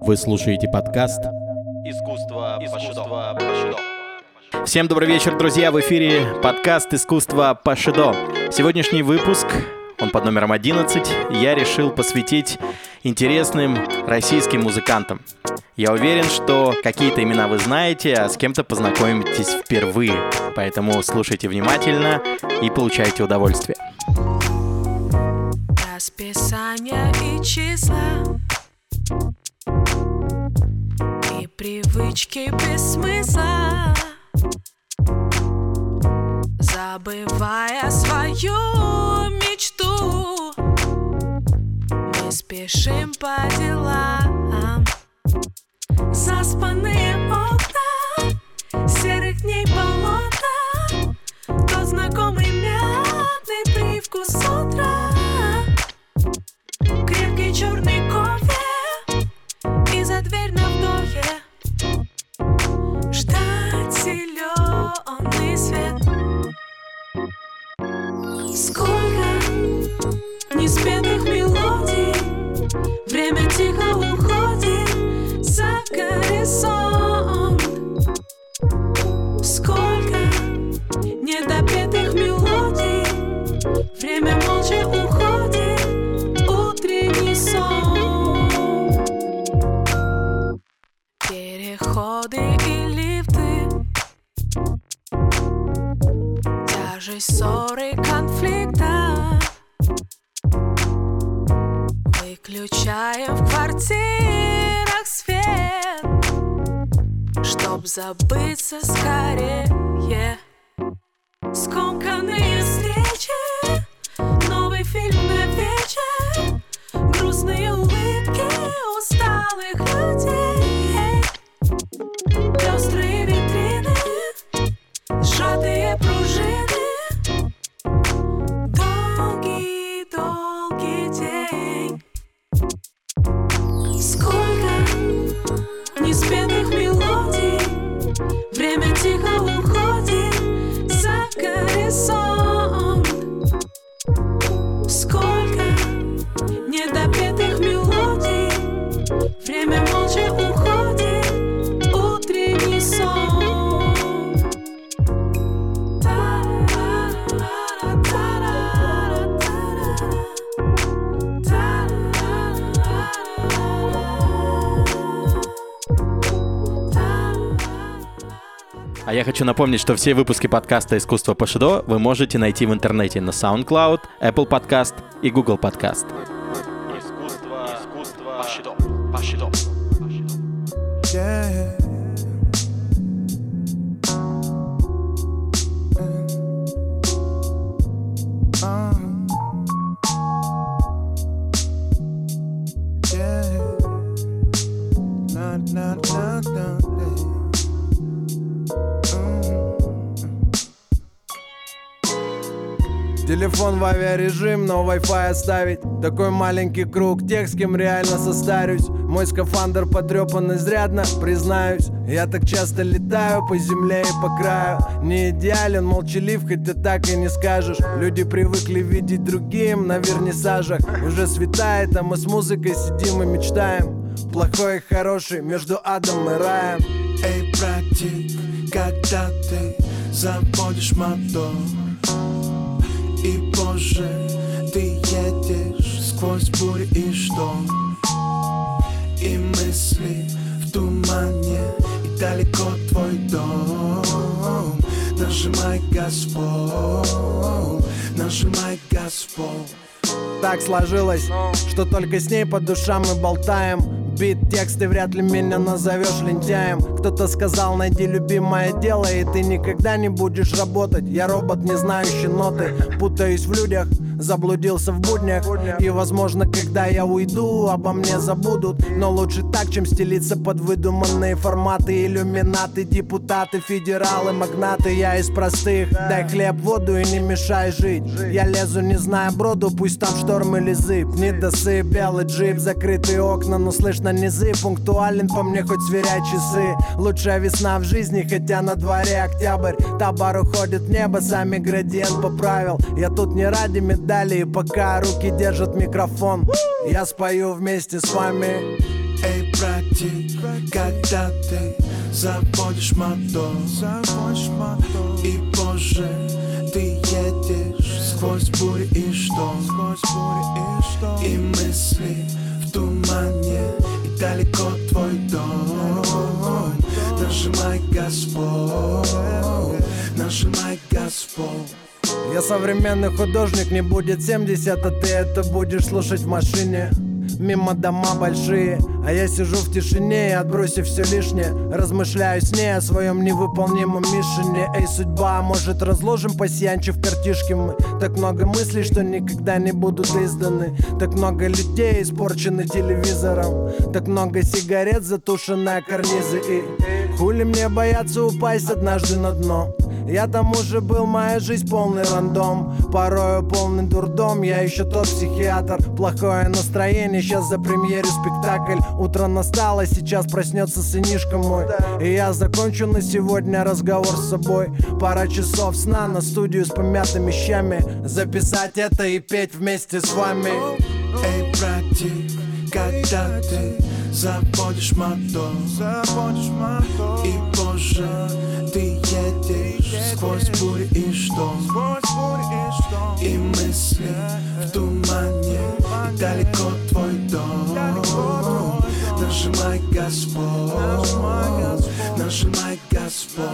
Вы слушаете подкаст Искусство, Искусство Пашидо. Всем добрый вечер, друзья! В эфире подкаст «Искусство Пашидо». Сегодняшний выпуск, он под номером 11, я решил посвятить интересным российским музыкантам. Я уверен, что какие-то имена вы знаете, а с кем-то познакомитесь впервые. Поэтому слушайте внимательно и получайте удовольствие. Расписание и числа привычки без смысла. Забывая свою мечту Мы спешим по делам. Заспанные окна Серых дней болота Тот знакомый мятный привкус утра. Крепкий черный кофе неспетых мелодий. Время тихо уходит за горизонт. Сколько недопетых мелодий. Время молча уходит забыться скорее я хочу напомнить, что все выпуски подкаста «Искусство Пашидо» вы можете найти в интернете на SoundCloud, Apple Podcast и Google Podcast. Искусство, Искусство Пашидо. Пашидо. Yeah. Телефон в авиарежим, но Wi-Fi оставить. Такой маленький круг тех, с кем реально состарюсь. Мой скафандр потрепан изрядно, признаюсь. Я так часто летаю по земле и по краю. Не идеален, молчалив, хотя так и не скажешь. Люди привыкли видеть другим на вернисажах. Уже светает, а мы с музыкой сидим и мечтаем. Плохой и хороший между адом и раем. Эй, братик, когда ты заводишь мотор И, боже, ты едешь сквозь бурь и шторм. И мысли в тумане, и далеко твой дом. Нажимай газ в пол, нажимай газ в пол Так сложилось, что только с ней по душам мы болтаем Бит, тексты, вряд ли меня назовешь лентяем. Кто-то сказал, найди любимое дело И ты никогда не будешь работать. Я робот, не знающий ноты Путаюсь в людях, заблудился в буднях. И возможно, когда я уйду, обо мне забудут. Но лучше так, чем стелиться под выдуманные форматы. Иллюминаты, депутаты, федералы, магнаты. Я из простых, дай хлеб, воду и не мешай жить. Я лезу, не зная броду, пусть там шторм или зыб Недосып, белый джип, закрытые окна, но слышно низы. Пунктуален по мне, хоть сверяй часы. Лучшая весна в жизни, хотя на дворе октябрь. Табар уходит в небо, сами градиент поправил. Я тут не ради медали, и пока руки держат микрофон. Я спою вместе с вами. Эй, братик, когда ты заводишь мотор? И позже ты едешь сквозь бури и шторм. И мысли в тумане И далеко твой дом. Нажимай Господь Нажимай Господь Я современный художник, не будет 70, а ты это будешь слушать в машине Мимо дома большие, а я сижу в тишине и отбросив все лишнее Размышляю с ней о своем невыполнимом мишине. Эй, судьба, может разложим пассианчи в картишке? Мы Так много мыслей, что никогда не будут изданы. Так много людей испорчены телевизором. Так много сигарет, затушенные карнизы. И хули мне бояться упасть однажды на дно? Я там уже был, моя жизнь полный рандом. Порою полный дурдом, я еще тот психиатр. Плохое настроение, сейчас за премьере спектакль. Утро настало, сейчас проснется сынишка мой. И я закончу на сегодня разговор с собой. Пара часов сна на студию с помятыми щами. Записать это и петь вместе с вами. Эй, братик, когда ты заводишь мотор. И позже ты сквозь бури и шторм. И мысли в тумане. И далеко твой дом. Нажимай Господь. Нажимай Господь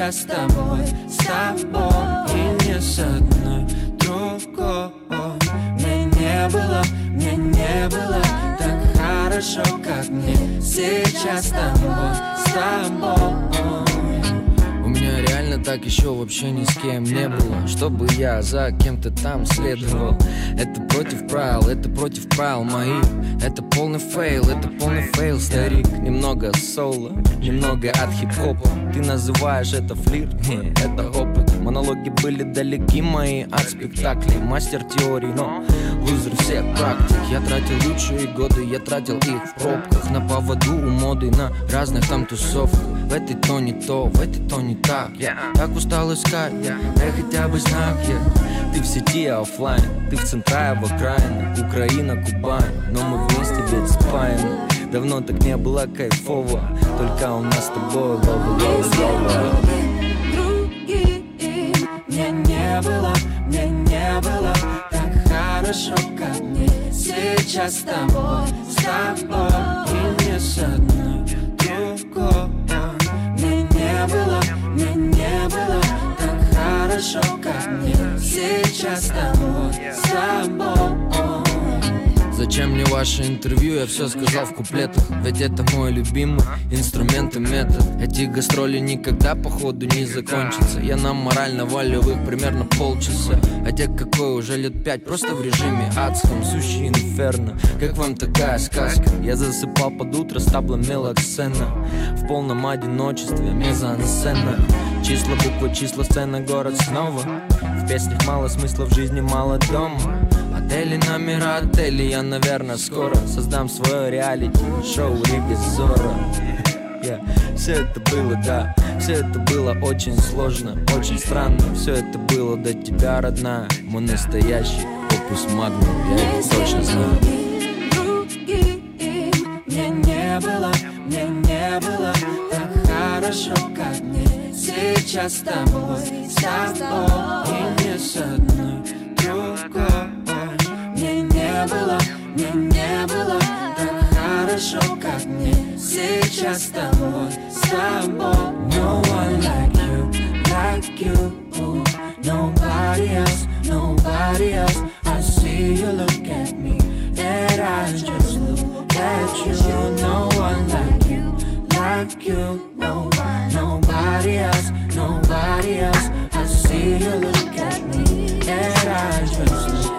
сейчас с тобой С тобой и не с одной другой. Мне не было, мне не было Так хорошо, как мне сейчас с тобой С тобой меня реально так еще вообще ни с кем не было. Чтобы я за кем-то там следовал. Это против правил, это против правил моих. Это полный фейл, это полный фейл, старик. Немного соло, немного от хип-хопа. Ты называешь это флирт, Хе, это опыт Монологи были далеки мои от спектаклей Мастер теории, но лузер всех практик Я тратил лучшие годы, я тратил их в пробках На поводу у моды, на разных там тусовках. В этой то не то, в этой то не так. Я так устал искать, дай хотя бы знак я. Ты в сети оффлайн, ты в центре, в окраине. Украина, Кубань, но мы вместе ведь спаем Давно так не было кайфово Только у нас с тобой лова, лова, лова Мне не было, мне не было Так хорошо, как мне сейчас с тобой С тобой. И не с одной другой. Мне не было, мне не было Так хорошо, как мне сейчас с тобой С тобой Зачем мне ваше интервью, я все сказал в куплетах. Ведь это мой любимый инструмент и метод. Эти гастроли никогда походу не закончатся. Я на морально-волевых примерно полчаса. Хотя какой уже лет пять, просто в режиме адском. Сущий инферно, как вам такая сказка? Я засыпал под утро с таблом мелоксена. В полном одиночестве мезансцена. Числа, буквы, числа, сцена, город снова. В песнях мало смысла, в жизни мало дома Отели, номера, отели, я, наверное, скоро Создам свое реалити-шоу Рига Зора Yeah. Все это было, да, все это было очень сложно, очень странно. Все это было до тебя, родная, мой настоящий опус магнум, я это точно знаю. Мне не было, мне не было Так хорошо, как мне сейчас с тобой С тобой. И не с одной другой не было, мне не было Так хорошо, как мне сейчас с тобой С тобой No one like you, like you Nobody else, nobody else I see you look at me And I just look at you No one like you, like you No, nobody else, nobody else I see you look at me And I just look at you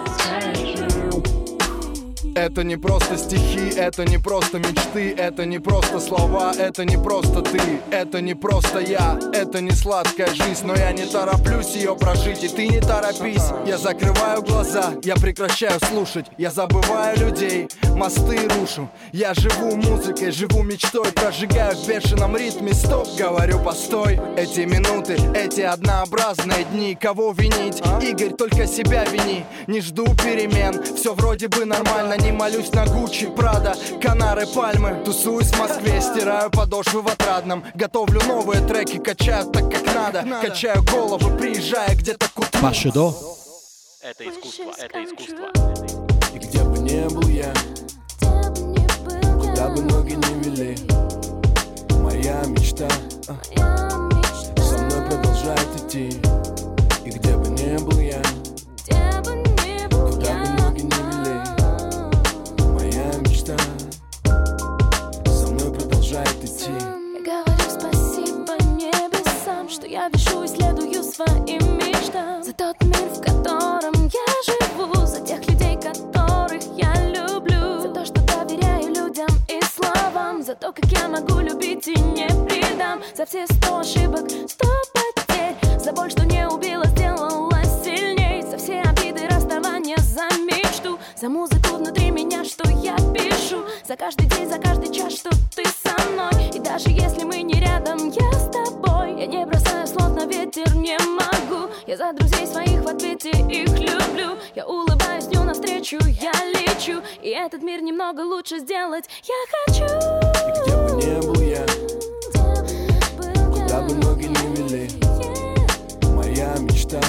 Это не просто стихи, это не просто мечты, это не просто слова, это не просто ты, это не просто я, это не сладкая жизнь, но я не тороплюсь ее прожить, и ты не торопись. Я закрываю глаза, я прекращаю слушать, я забываю людей, мосты рушу. Я живу музыкой, живу мечтой, прожигаю в бешеном ритме, стоп, говорю, постой. Эти минуты, эти однообразные дни, кого винить? Игорь, только себя вини, не жду перемен, все вроде бы нормально, не молюсь на Гуччи, Прада, Канары, Пальмы. Тусуюсь в Москве, стираю подошвы в отрадном. Готовлю новые треки, качаю так как надо. Качаю голову, приезжая где-то к утру. Пашидо. Это искусство, это искусство. И где бы не был я, куда бы ноги не вели Моя мечта. Со мной продолжает идти я вижу и следую своим мечтам. За тот мир, в котором я живу За тех людей, которых я люблю. За то, что доверяю людям и словам. За то, как я могу любить и не предам. За все сто ошибок, сто потерь. За боль, что не убила, сделала сильней. За все обиды, расставания, за мечту. За музыку внутри меня, что я пишу. За каждый день, за каждый час, что ты со мной. И даже если мы не рядом, я с тобой. Я не ветер, не могу. Я за друзей своих в ответе их люблю. Я улыбаюсь дню навстречу, я лечу. И этот мир немного лучше сделать. Я хочу И где бы не был я, куда бы ноги не вели Моя мечта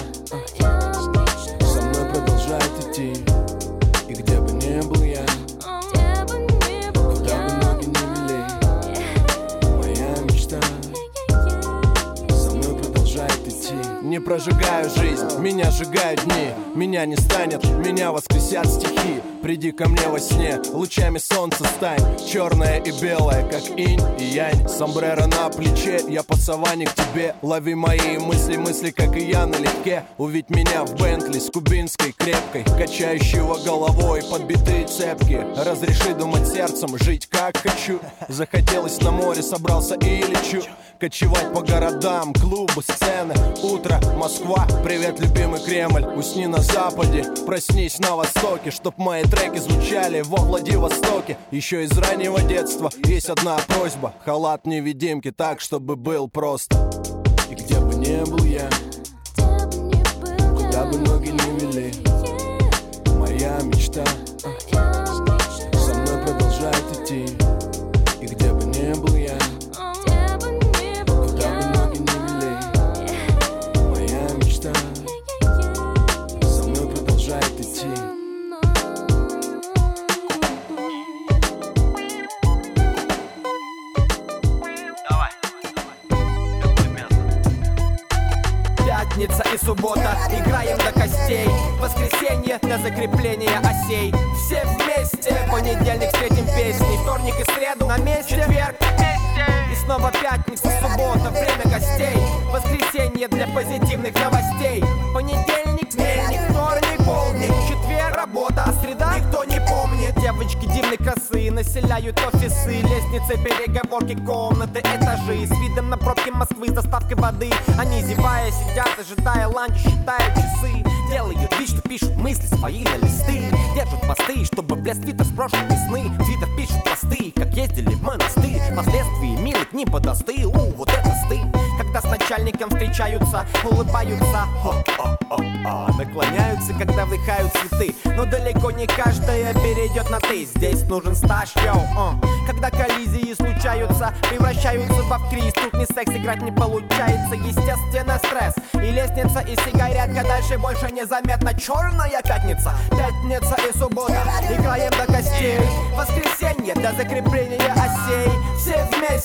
Не прожигаю жизнь, меня сжигают дни Меня не станет, меня воскресят стихи. Приди ко мне во сне, лучами солнца стань. Черное и белое, как инь и янь. Сомбреро на плече, я по к тебе. Лови мои мысли, мысли, как и я налегке Увидь меня в Бентли с кубинской крепкой Качающего головой подбитые цепки. Разреши думать сердцем, жить как хочу. Захотелось на море, собрался и лечу. Кочевать по городам, клубы, сцены. Утро, Москва, привет, любимый Кремль. Усни на западе, проснись на востоке Чтоб мои треки звучали во Владивостоке. Еще из раннего детства есть одна просьба. Халат невидимки так, чтобы был просто И где бы не был я, куда бы ноги не вели Моя мечта. Со мной продолжает идти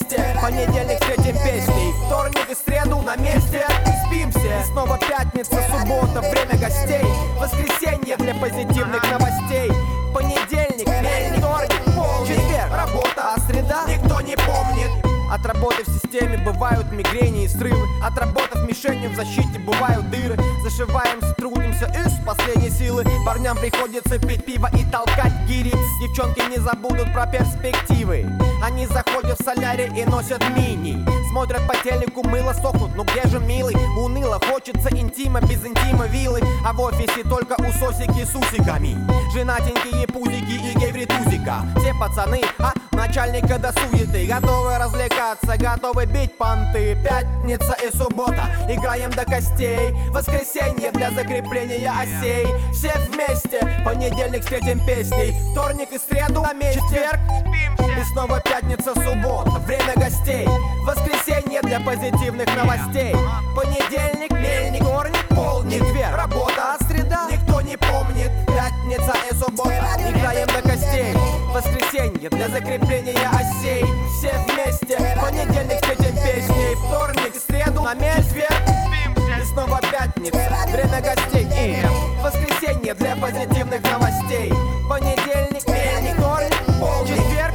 вместе, понедельник встретим песней. Вторник и среду на месте Спимся, и снова пятница, суббота, время гостей. Воскресенье для позитивных новостей Отраб- работы в системе бывают мигрени и срывы. Отработав мишенью в защите бывают дыры. Зашиваемся, трудимся из последней силы. Парням приходится пить пиво и толкать гири Девчонки не забудут про перспективы. Они заходят в солярий и носят мини Смотрят по телеку, мыло сохнут, ну где же милый? Уныло, хочется интима, без интима вилы. А в офисе только усосики с усиками. Женатенькие пузики и гей-вритузика Все пацаны, а начальника до суеты. Готовы развлекаться, готовы бить понты. Пятница и суббота, играем до костей. Воскресенье для закрепления осей. Все вместе, понедельник встретим песней. Вторник и среду на месте. Четверг, и снова пятница, суббота. Время гостей. Воскресенье для позитивных новостей. Понедельник, мельник, вторник, полник Четверг, работа, а среда? Никто не помнит. Пятница и суббота Играем до костей. Воскресенье для закрепления осей. Все вместе. Понедельник встретим песней Вторник, среду на Четверг, и снова пятница. Время гостей. И Воскресенье для позитивных новостей. Понедельник, мельник, вторник, полник Четверг,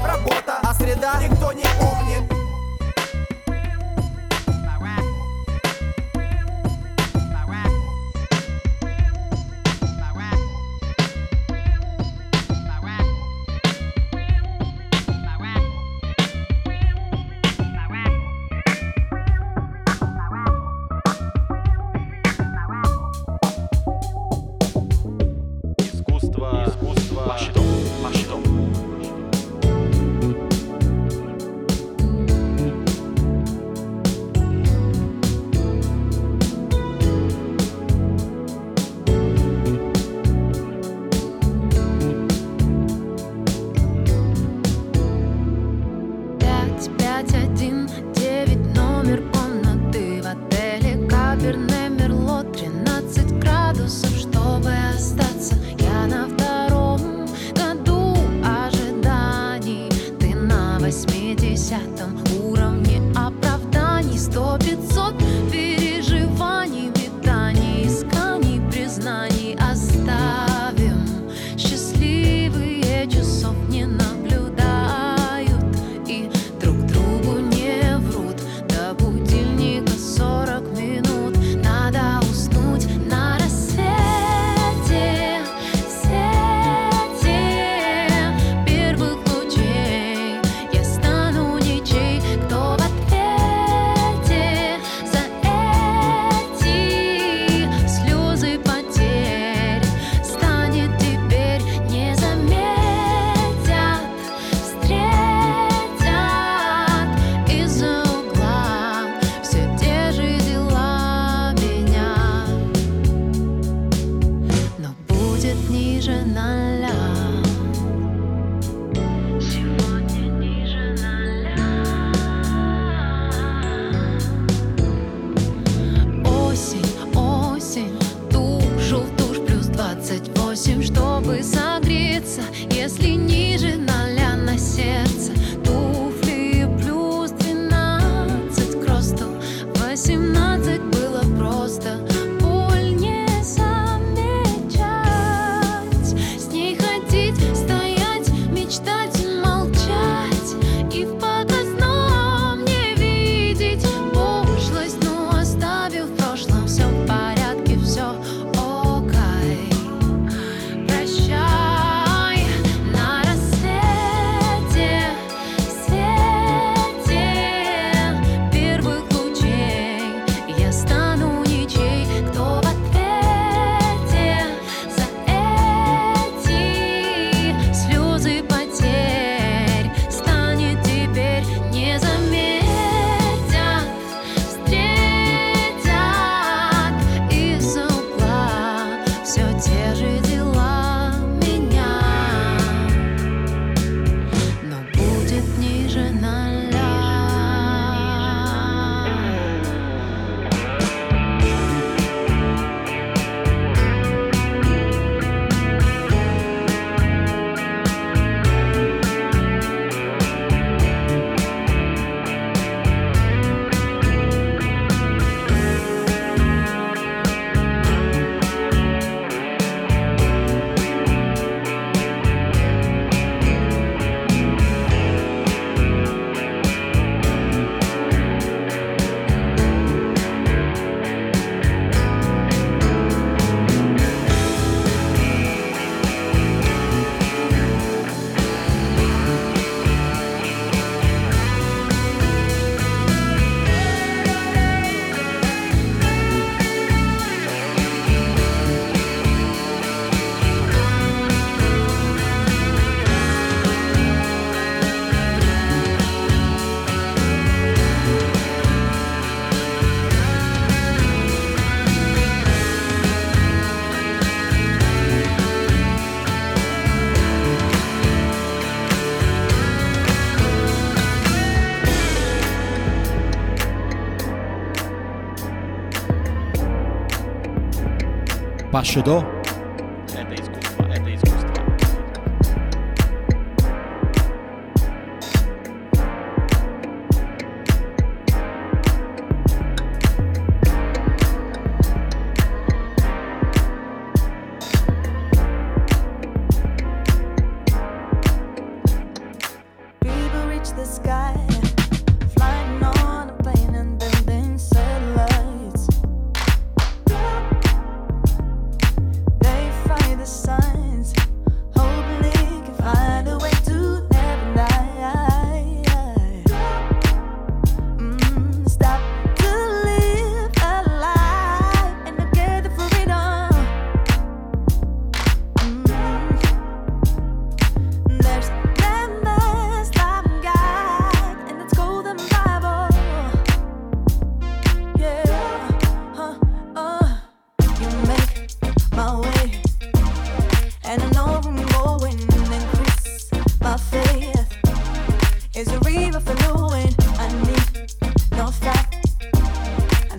Пашидо.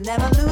Never lose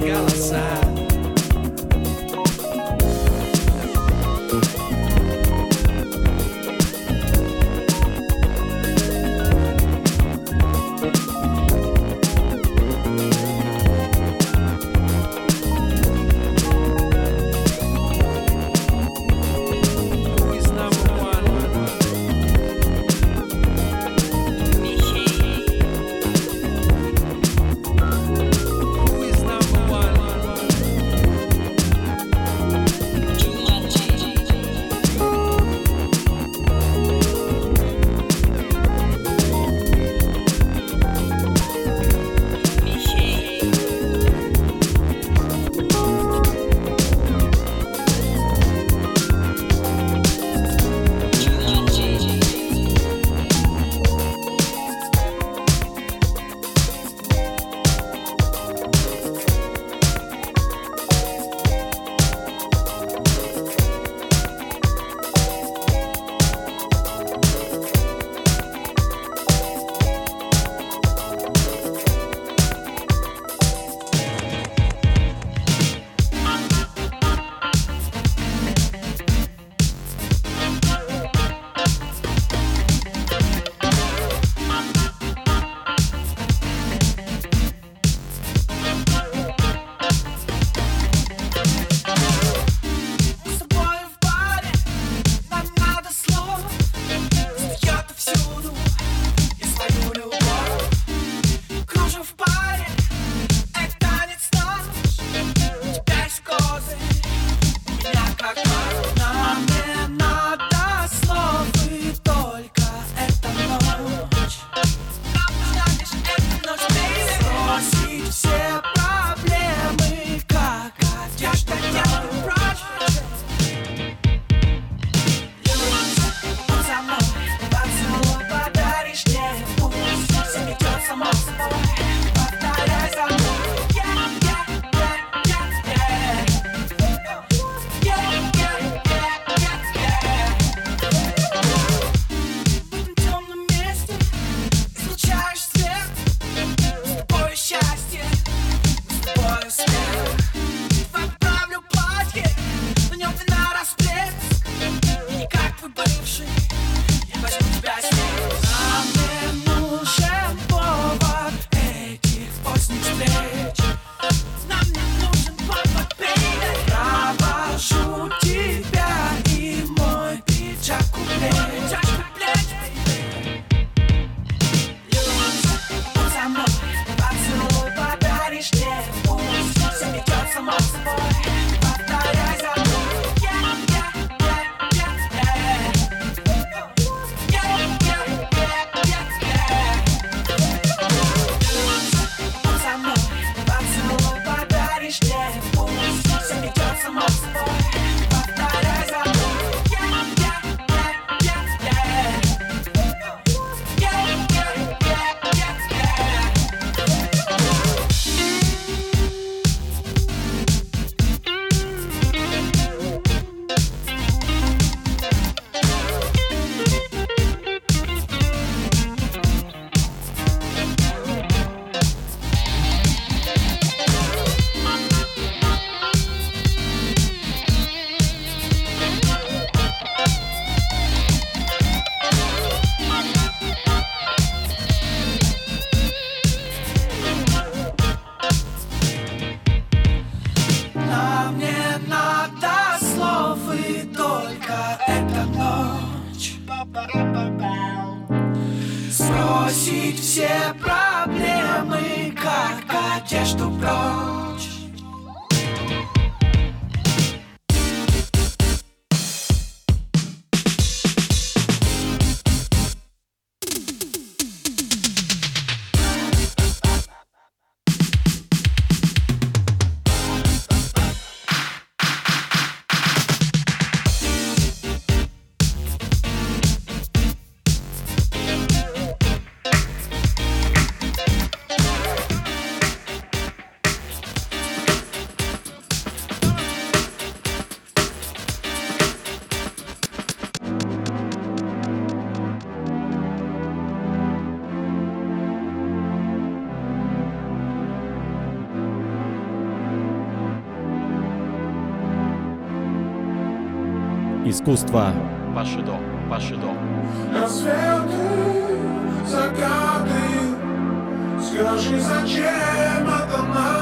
the. Искусство Пашидо, Пашидо. Рассветы, закаты Скажи, зачем это надо?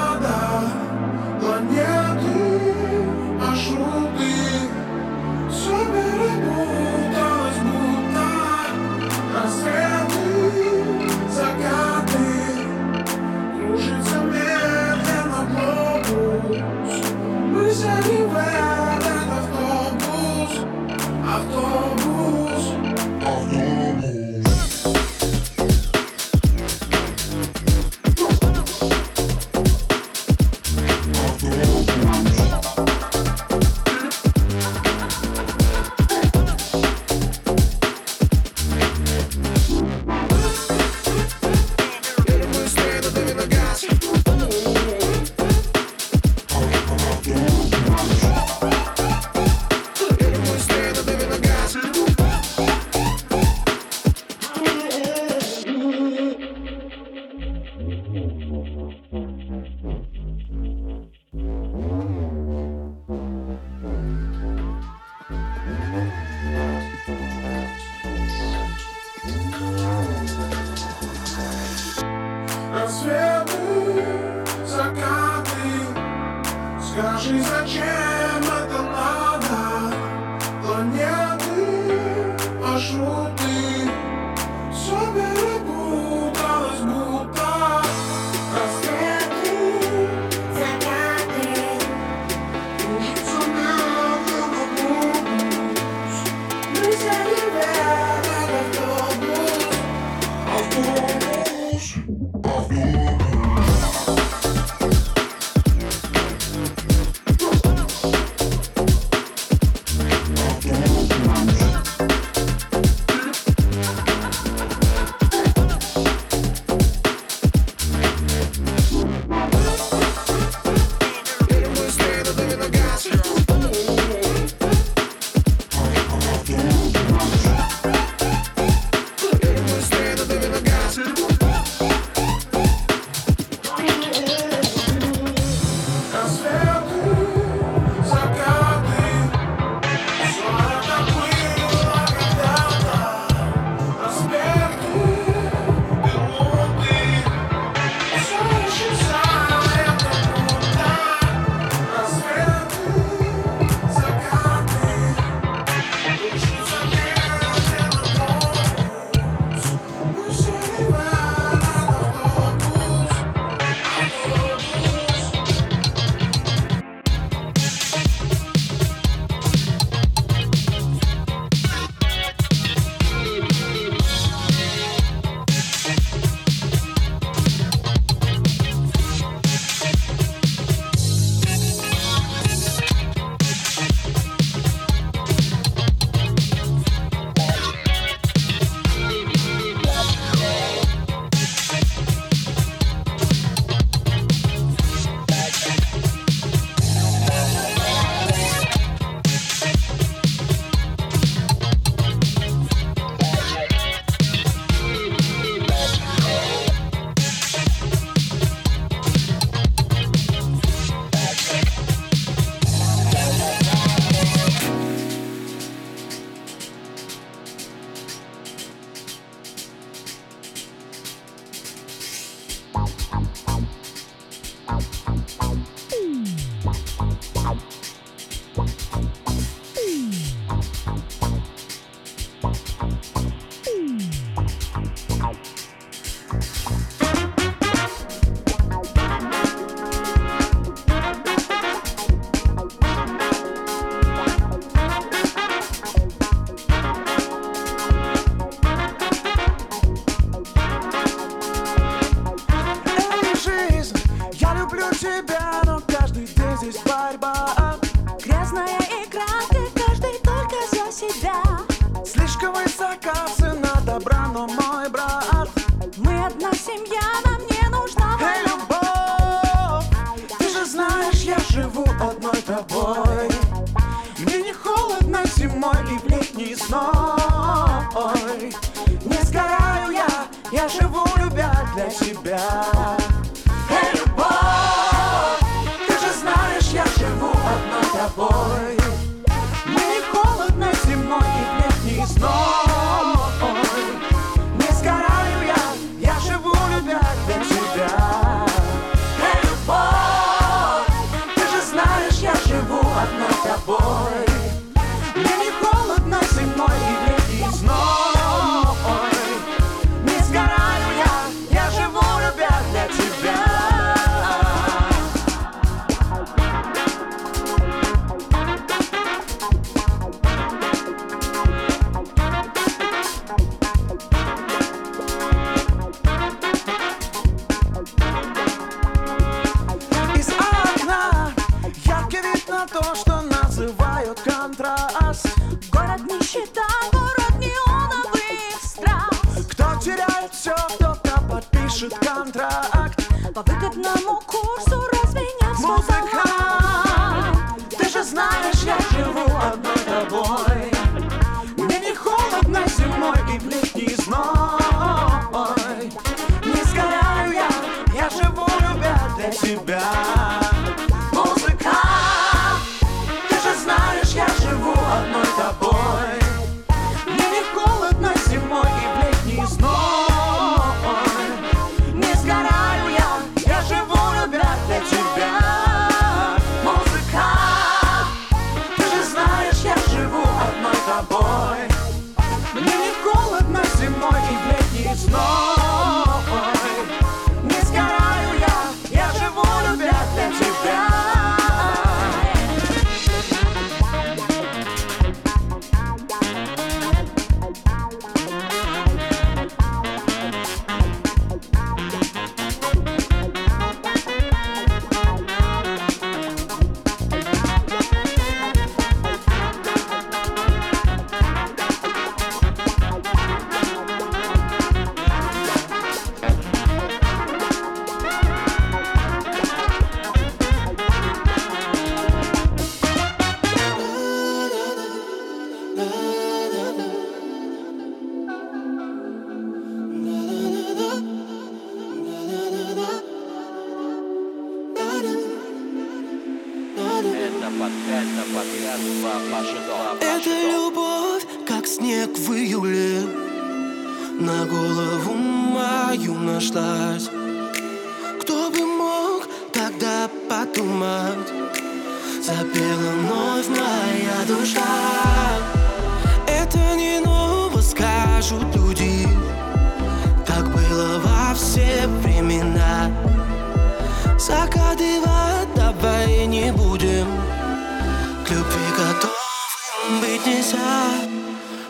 Нельзя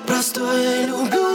Простое люблю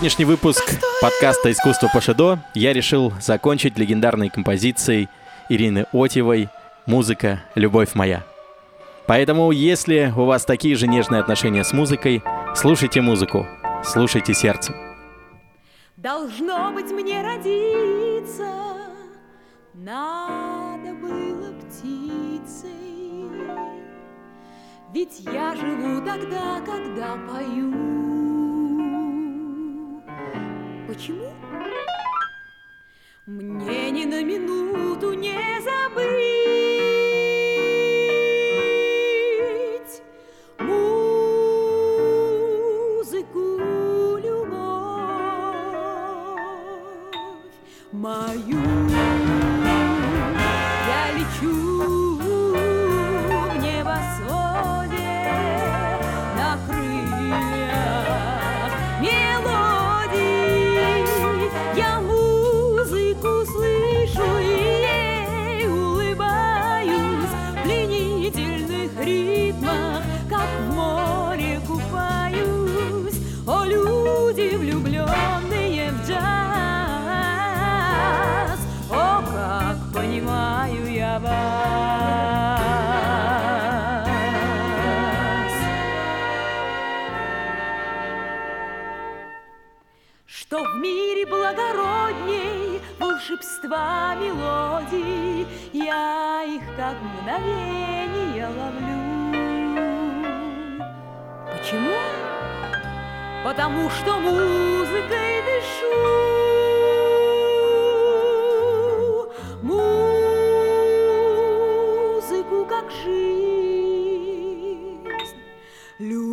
Сегодняшний выпуск подкаста «Искусство Пашидо» я решил закончить легендарной композицией Ирины Отевой «Музыка. Любовь моя». Поэтому, если у вас такие же нежные отношения с музыкой, слушайте музыку, слушайте сердцем. Должно быть мне родиться, надо было птицей. Ведь я живу тогда, когда пою. Почему? Мне ни на минуту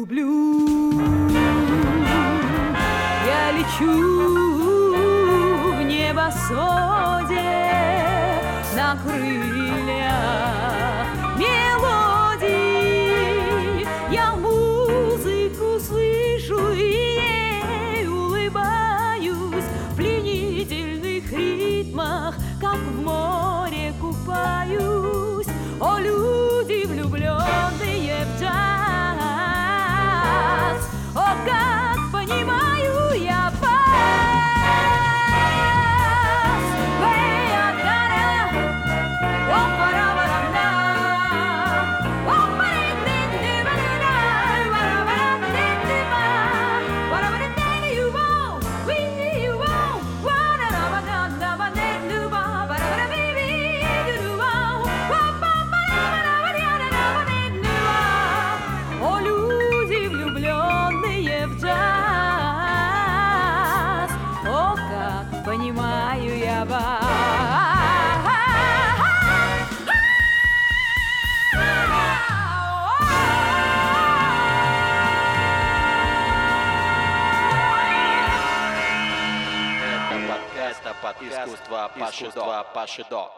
люблю. Я лечу в небосводе на крыльях вас. Это подкаст, подкаст искусства Пашидо. Пашидо.